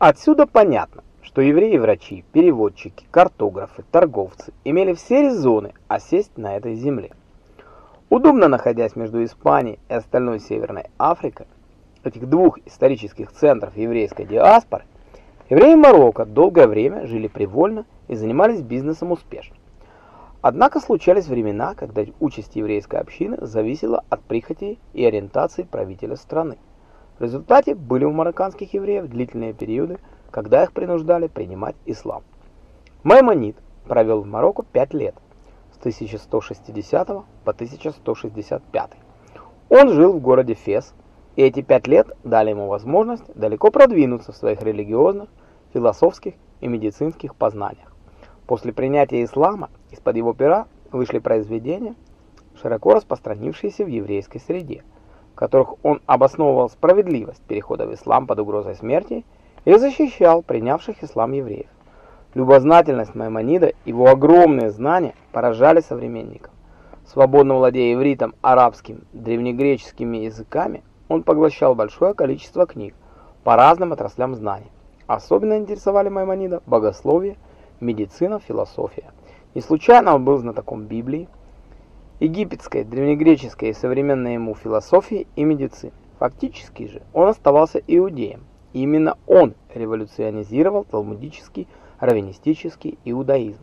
Отсюда понятно, что евреи-врачи, переводчики, картографы, торговцы имели все резоны осесть на этой земле. Удобно находясь между Испанией и остальной Северной Африкой, этих двух исторических центров еврейской диаспоры, евреи Марокко долгое время жили привольно и занимались бизнесом успешно. Однако случались времена, когда участь еврейской общины зависела от прихоти и ориентации правителя страны. В результате были у марокканских евреев длительные периоды, когда их принуждали принимать ислам. Маймонид провел в Марокко 5 лет, с 1160 по 1165. Он жил в городе Фес, и эти 5 лет дали ему возможность далеко продвинуться в своих религиозных, философских и медицинских познаниях. После принятия ислама из-под его пера вышли произведения, широко распространившиеся в еврейской среде, в которых он обосновывал справедливость перехода в ислам под угрозой смерти и защищал принявших ислам евреев. Любознательность Маймонида, его огромные знания поражали современников. Свободно владея ивритом, арабским, древнегреческими языками, он поглощал большое количество книг по разным отраслям знаний. Особенно интересовали Маймонида богословие, медицина, философия. Не случайно он был знатоком Библии, египетской, древнегреческой и современной ему философии и медицины. Фактически же он оставался иудеем. Именно он революционизировал талмудический, раввинистический иудаизм.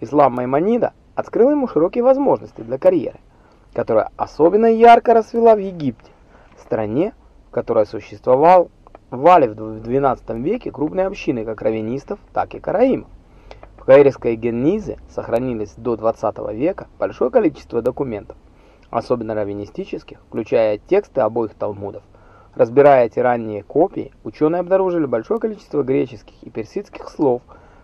Ислам Маймонида открыл ему широкие возможности для карьеры, которая особенно ярко расцвела в Египте, стране, в которой существовал вали в XII веке крупные общины как раввинистов, так и караимов. Каирской Геннизе сохранились до 20 века большое количество документов, особенно раввинистических, включая тексты обоих талмудов. Разбирая эти ранние копии, ученые обнаружили большое количество греческих и персидских слов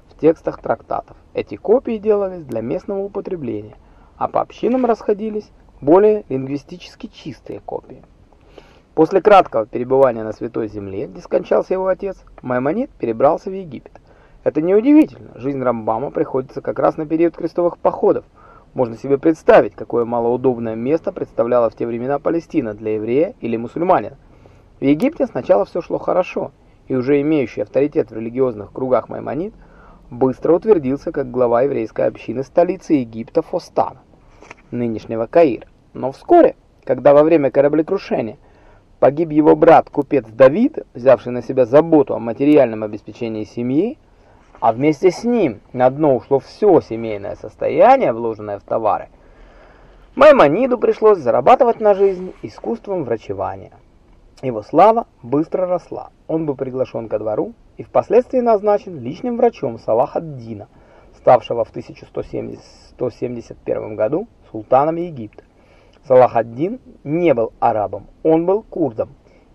в текстах трактатов. Эти копии делались для местного употребления, а по общинам расходились более лингвистически чистые копии. После краткого перебывания на Святой Земле, где скончался его отец, Маймонид перебрался в Египет. Это неудивительно, жизнь Рамбама приходится как раз на период крестовых походов. Можно себе представить, какое малоудобное место представляла в те времена Палестина для еврея или мусульманина. В Египте сначала все шло хорошо, и уже имеющий авторитет в религиозных кругах Маймонид быстро утвердился как глава еврейской общины столицы Египта Фостана, нынешнего Каира. Но вскоре, когда во время кораблекрушения погиб его брат, купец Давид, взявший на себя заботу о материальном обеспечении семьи, а вместе с ним на дно ушло все семейное состояние, вложенное в товары, Маймониду пришлось зарабатывать на жизнь искусством врачевания. Его слава быстро росла. Он был приглашен ко двору и впоследствии назначен личным врачом Салах ад-Дина, ставшего в 1171 году султаном Египта. Салах ад-Дин не был арабом, он был курдом.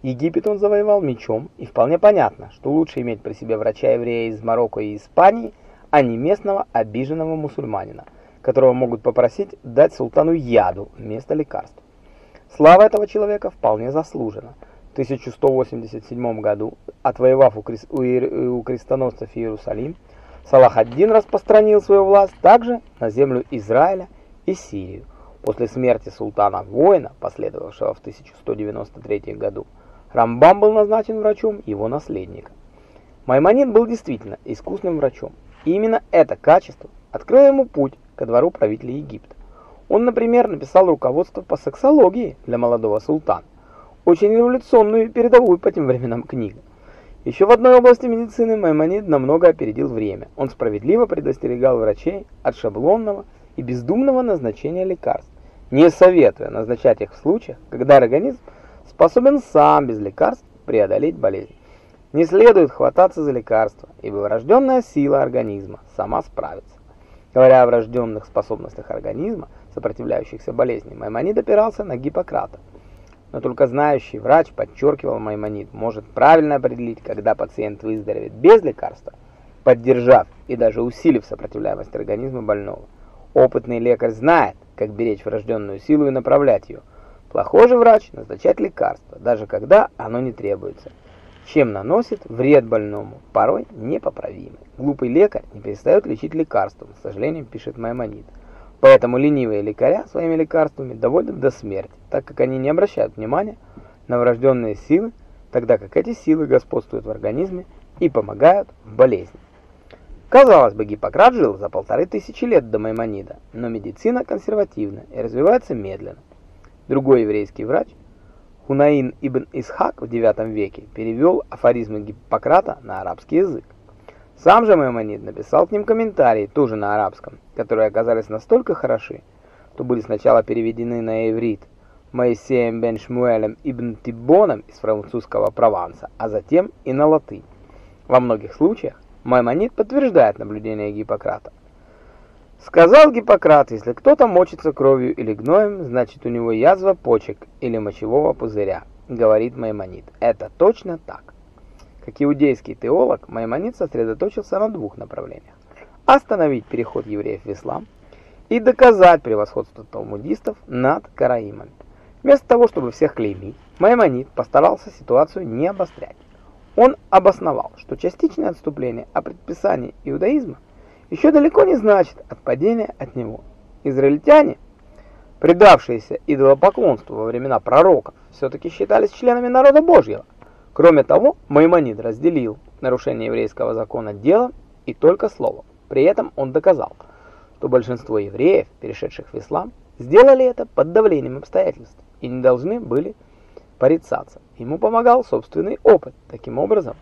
Египет он завоевал мечом, и вполне понятно, что лучше иметь при себе врача-еврея из Марокко и Испании, а не местного обиженного мусульманина, которого могут попросить дать султану яду вместо лекарств. Слава этого человека вполне заслужена. В 1187 году, отвоевав у, крес... у крестоносцев Иерусалим, Салах ад-Дин распространил свою власть также на землю Израиля и Сирию. После смерти султана-воина, последовавшего в 1193 году, Рамбам был назначен врачом его наследника. Маймонид был действительно искусным врачом, и именно это качество открыло ему путь ко двору правителя Египта. Он, например, написал руководство по сексологии для молодого султана, очень революционную и передовую по тем временам книгу. Еще в одной области медицины Маймонид намного опередил время. Он справедливо предостерегал врачей от шаблонного и бездумного назначения лекарств, не советуя назначать их в случаях, когда организм способен сам без лекарств преодолеть болезнь. Не следует хвататься за лекарства, ибо врожденная сила организма сама справится. Говоря о врожденных способностях организма, сопротивляющихся болезни, Маймонид опирался на Гиппократа. Но только знающий врач, подчеркивал Маймонид, может правильно определить, когда пациент выздоровеет без лекарства, поддержав и даже усилив сопротивляемость организма больного. Опытный лекарь знает, как беречь врожденную силу и направлять ее – Плохой же врач назначает лекарство, даже когда оно не требуется, чем наносит вред больному, порой непоправимый. Глупый лекарь не перестает лечить лекарством, к сожалению, пишет Маймонид. Поэтому ленивые лекаря своими лекарствами доводят до смерти, так как они не обращают внимания на врожденные силы, тогда как эти силы господствуют в организме и помогают в болезни. Казалось бы, Гиппократ жил за полторы тысячи лет до Маймонида, но медицина консервативна и развивается медленно. Другой еврейский врач, Хунаин ибн Исхак в IX веке, перевел афоризмы Гиппократа на арабский язык. Сам же Маймонид написал к ним комментарии, тоже на арабском, которые оказались настолько хороши, что были сначала переведены на иврит Моисеем бен Шмуэлем ибн Тибоном из французского Прованса, а затем и на латынь. Во многих случаях Маймонид подтверждает наблюдение Гиппократа. Сказал Гиппократ, если кто-то мочится кровью или гноем, значит у него язва почек или мочевого пузыря, говорит Маймонид. Это точно так. Как иудейский теолог, Маймонид сосредоточился на двух направлениях. Остановить переход евреев в ислам и доказать превосходство талмудистов над караимами. Вместо того, чтобы всех клеймить, Маймонид постарался ситуацию не обострять. Он обосновал, что частичное отступление от предписаний иудаизма еще далеко не значит отпадение от него. Израильтяне, предавшиеся идолопоклонству во времена пророков, все-таки считались членами народа Божьего. Кроме того, Маймонид разделил нарушение еврейского закона делом и только словом. При этом он доказал, что большинство евреев, перешедших в ислам, сделали это под давлением обстоятельств и не должны были порицаться. Ему помогал собственный опыт. Таким образом,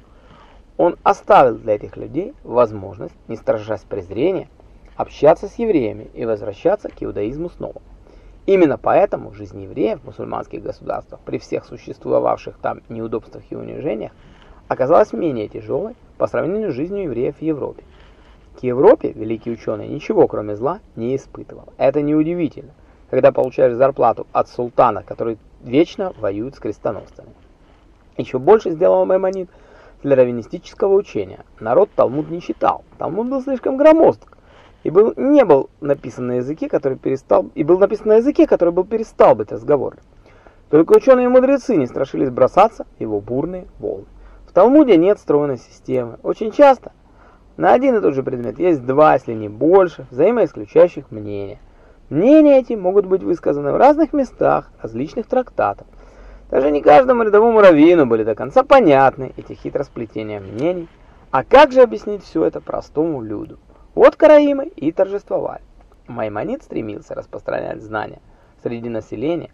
он оставил для этих людей возможность, не страшась презрения, общаться с евреями и возвращаться к иудаизму снова. Именно поэтому жизнь евреев в мусульманских государствах при всех существовавших там неудобствах и унижениях оказалась менее тяжелой по сравнению с жизнью евреев в Европе. К Европе великий ученый ничего кроме зла не испытывал. Это неудивительно, когда получаешь зарплату от султана, который вечно воюет с крестоносцами. Еще больше сделал Маймонид для раввинистического учения. Народ Талмуд не читал. Талмуд был слишком громоздк и был не был написан на языке, который перестал и был написан на языке, который был перестал быть разговорным. Только ученые и мудрецы не страшились бросаться его бурные волны. В Талмуде нет стройной системы. Очень часто на один и тот же предмет есть два, если не больше, взаимоисключающих мнения. Мнения эти могут быть высказаны в разных местах, различных трактатах. Даже не каждому рядовому раввину были до конца понятны эти хитросплетения мнений. А как же объяснить все это простому люду? Вот караимы и торжествовали. Маймонид стремился распространять знания среди населения,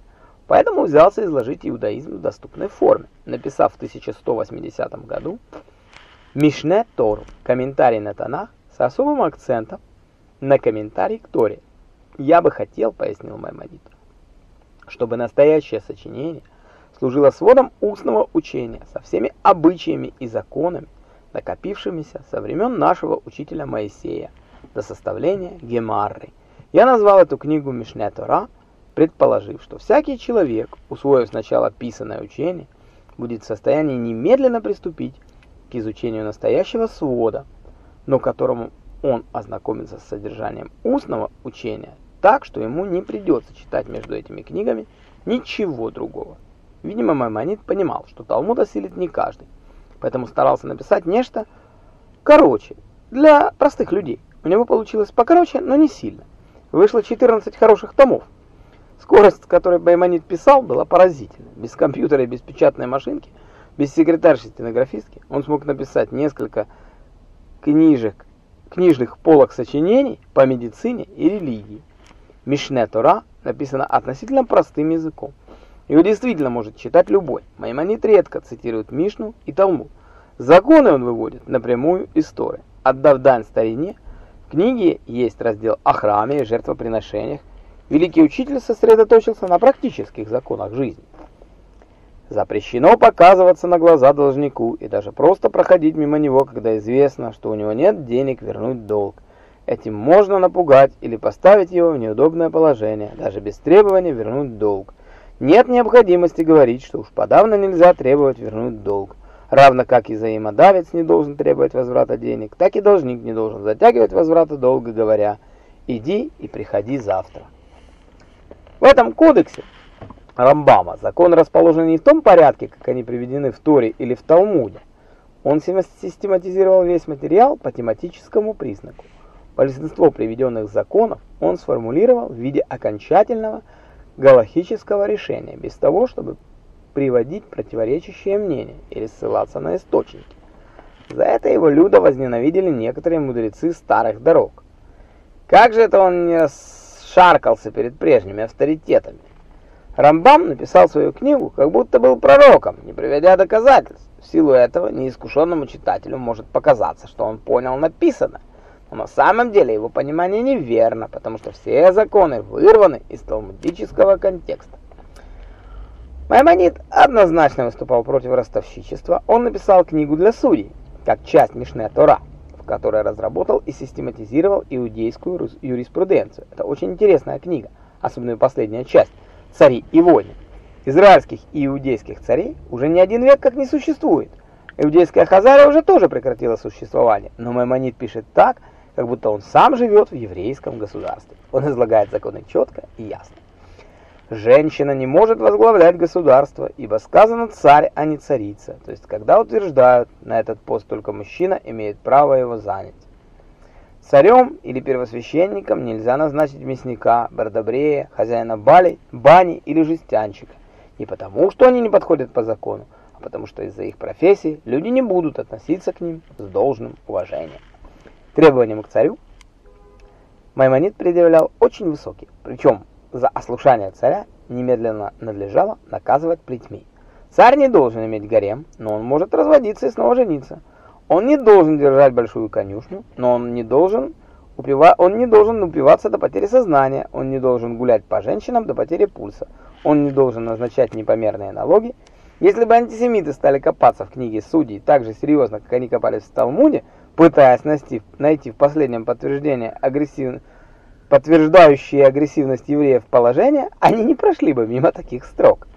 поэтому взялся изложить иудаизм в доступной форме, написав в 1180 году Мишне Тору, комментарий на Танах с особым акцентом на комментарий к Торе. Я бы хотел, пояснил Маймонид, чтобы настоящее сочинение служило сводом устного учения со всеми обычаями и законами, накопившимися со времен нашего учителя Моисея до составления Гемарры. Я назвал эту книгу Мишне Тора, предположив, что всякий человек, усвоив сначала писанное учение, будет в состоянии немедленно приступить к изучению настоящего свода, но которому он ознакомится с содержанием устного учения так, что ему не придется читать между этими книгами ничего другого. Видимо, Маймонид понимал, что Талмуд осилит не каждый, поэтому старался написать нечто короче, для простых людей. У него получилось покороче, но не сильно. Вышло 14 хороших томов. Скорость, с которой Маймонид писал, была поразительна. Без компьютера и без печатной машинки, без секретарши-стенографистки он смог написать несколько книжек, книжных полок сочинений по медицине и религии. Мишне Тора написано относительно простым языком. Его действительно может читать любой. Маймонид редко цитирует Мишну и Талмуд. Законы он выводит напрямую из Торы. Отдав дань старине, в книге есть раздел о храме и жертвоприношениях. Великий учитель сосредоточился на практических законах жизни. Запрещено показываться на глаза должнику и даже просто проходить мимо него, когда известно, что у него нет денег вернуть долг. Этим можно напугать или поставить его в неудобное положение, даже без требования вернуть долг. Нет необходимости говорить, что уж подавно нельзя требовать вернуть долг. Равно как и взаимодавец не должен требовать возврата денег, так и должник не должен затягивать возврата долга, говоря «иди и приходи завтра». В этом кодексе Рамбама закон расположен не в том порядке, как они приведены в Торе или в Талмуде. Он систематизировал весь материал по тематическому признаку. Большинство приведенных законов он сформулировал в виде окончательного галахического решения, без того, чтобы приводить противоречащие мнения или ссылаться на источники. За это его люто возненавидели некоторые мудрецы старых дорог. Как же это он не шаркался перед прежними авторитетами? Рамбам написал свою книгу, как будто был пророком, не приведя доказательств. В силу этого неискушенному читателю может показаться, что он понял написанное, но на самом деле его понимание неверно, потому что все законы вырваны из талмудического контекста. Маймонид однозначно выступал против ростовщичества. Он написал книгу для судей, как часть Мишне Тора, в которой разработал и систематизировал иудейскую юриспруденцию. Это очень интересная книга, особенно последняя часть «Цари и войны». Израильских и иудейских царей уже не один век как не существует. Иудейская Хазария уже тоже прекратила существование, но Маймонид пишет так, как будто он сам живет в еврейском государстве. Он излагает законы четко и ясно. Женщина не может возглавлять государство, ибо сказано царь, а не царица. То есть, когда утверждают, на этот пост только мужчина имеет право его занять. Царем или первосвященником нельзя назначить мясника, бардобрея, хозяина бали, бани или жестянщика. Не потому, что они не подходят по закону, а потому что из-за их профессии люди не будут относиться к ним с должным уважением. Требованиям к царю Маймонид предъявлял очень высокие, причем за ослушание царя немедленно надлежало наказывать плетьми. Царь не должен иметь гарем, но он может разводиться и снова жениться. Он не должен держать большую конюшню, но он не должен упива... он не должен упиваться до потери сознания, он не должен гулять по женщинам до потери пульса, он не должен назначать непомерные налоги. Если бы антисемиты стали копаться в книге судей так же серьезно, как они копались в Талмуде, пытаясь найти, найти в последнем подтверждение агрессивности, подтверждающие агрессивность евреев положения, они не прошли бы мимо таких строк.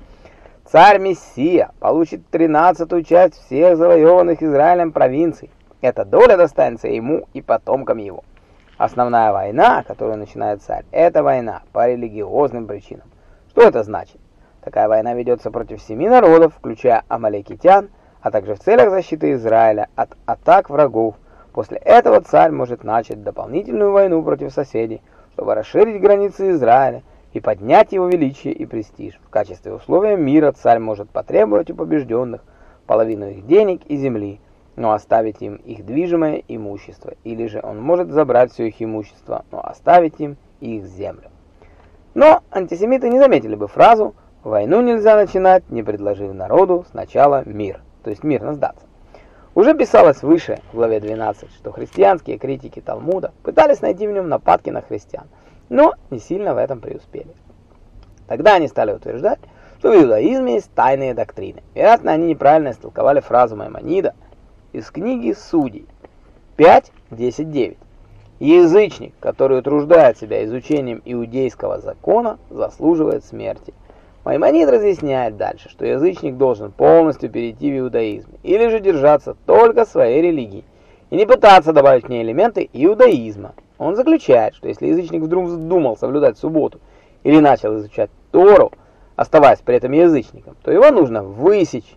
Царь-мессия получит тринадцатую часть всех завоеванных Израилем провинций. Эта доля достанется ему и потомкам его. Основная война, которую начинает царь, это война по религиозным причинам. Что это значит? Такая война ведется против семи народов, включая амалекитян, а также в целях защиты Израиля от атак врагов. После этого царь может начать дополнительную войну против соседей, чтобы расширить границы Израиля и поднять его величие и престиж. В качестве условия мира царь может потребовать у побежденных половину их денег и земли, но оставить им их движимое имущество, или же он может забрать все их имущество, но оставить им их землю. Но антисемиты не заметили бы фразу «войну нельзя начинать, не предложив народу сначала мир», то есть мирно сдаться. Уже писалось выше, в главе 12, что христианские критики Талмуда пытались найти в нем нападки на христиан, но не сильно в этом преуспели. Тогда они стали утверждать, что в иудаизме есть тайные доктрины. Вероятно, они неправильно истолковали фразу Маймонида из книги Судей 5.10.9. Язычник, который утруждает себя изучением иудейского закона, заслуживает смерти. Маймонид разъясняет дальше, что язычник должен полностью перейти в иудаизм, или же держаться только своей религии, и не пытаться добавить к ней элементы иудаизма. Он заключает, что если язычник вдруг вздумал соблюдать субботу или начал изучать Тору, оставаясь при этом язычником, то его нужно высечь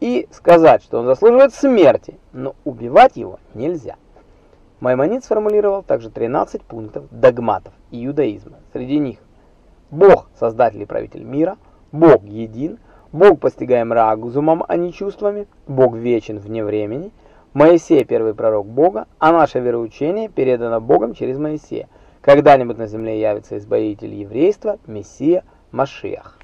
и сказать, что он заслуживает смерти, но убивать его нельзя. Маймонид сформулировал также 13 пунктов догматов иудаизма. Среди них Бог – создатель и правитель мира, Бог един, Бог постигаем разумом, а не чувствами, Бог вечен вне времени, Моисей – первый пророк Бога, а наше вероучение передано Богом через Моисея. Когда-нибудь на земле явится избавитель еврейства, Мессия, Машиах.